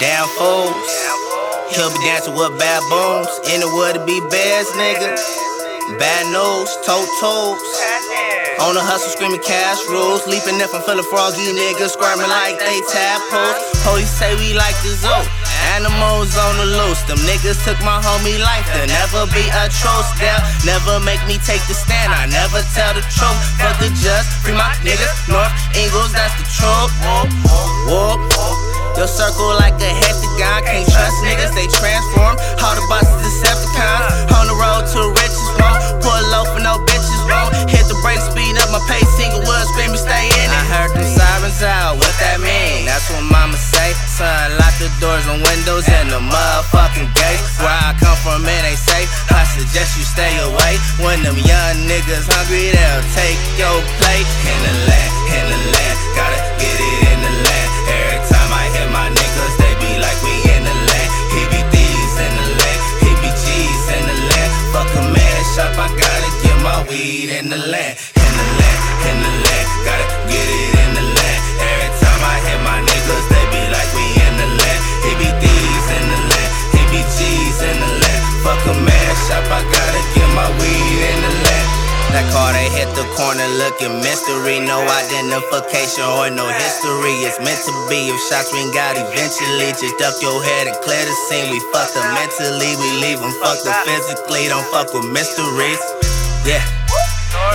Damn fools. He'll be dancing with baboons. In the wood to be bears, nigga. Bad news, toe toes. On the hustle, screaming cash rules. Leaping if I'm feeling froggy niggas, squirming like they tadpoles. Police say we like the zoo. Animals on the loose. Them niggas took my homie life. There'll never be a truce. They'll never make me take the stand. I never tell the truth. Fuck the just free my niggas. North Ingles, that's the truth. Whoop, whoop. Your circle like a hexagon. Can't trust niggas, they transform. All the buses, Decepticons. On the road to riches, won't pull low for no bitches, won't hit the brake, speed up my pace. Single wood, screaming, stay in it. I heard them sirens out, what that mean? That's what mama say. Son, lock the doors and windows and the motherfucking gates. Where I come from, it ain't safe. I suggest you stay away. When them young niggas hungry, they'll take your plate. In the land, in the land, gotta get it in weed in the land. In the land, in the land, gotta get it in the land. Every time I hit my niggas, they be like we in the land. He be thieves in the land, he be G's in the land. Fuck a man shop, I gotta get my weed in the land. That car they hit the corner looking mystery. No identification or no history. It's meant to be. If shots ring out eventually, just duck your head and clear the scene. We fuck them mentally, we leave them fucked up physically. Don't fuck with mysteries. Yeah.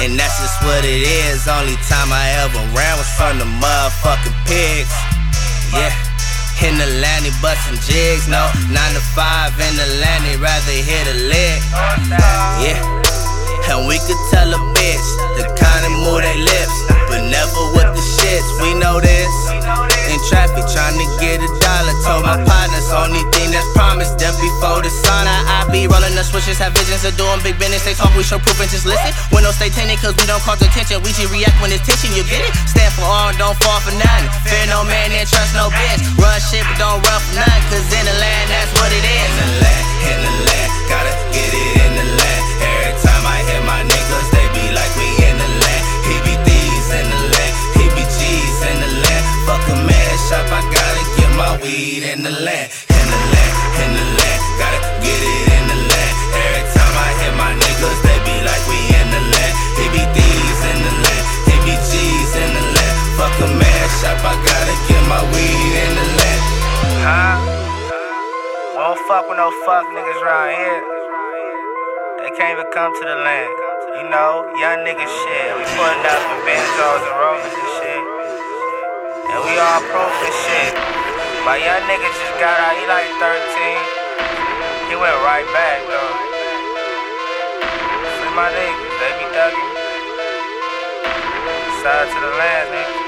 And that's just what it is. Only time I ever ran was from the motherfucking pigs. Yeah. In the land, bustin' jigs. No, 9 to 5 in the land, rather hit a lick. Yeah. And we could tell a bitch the kind of move they lips, but never with the shits. We know this. In traffic, trying to get a dollar. Told my be rolling the switches, have visions of doing big business. They talk, we show proof and just listen. Windows stay tinted, cause we don't cause attention. We just react when it's tension, you get it? Stand for all, don't fall for nothing. Fear no man and trust no bitch. Run shit, but don't run for nothing, cause in the land, that's what it is. In the land, in the land, gotta get it in the land. Every time I hit my niggas, they be like we in the land. He be thieves in the land, he be G's in the land. Fuck a man shop, I gotta get my weed in the land. In the land, in the land, fuck with no fuck niggas around here. They can't even come to the land. You know, young niggas shit. We putting up in Benzos and Rovers and shit. And we all proof and shit. My young nigga just got out, he like 13. He went right back though. Free my niggas, they be thugging. Side to the land, nigga.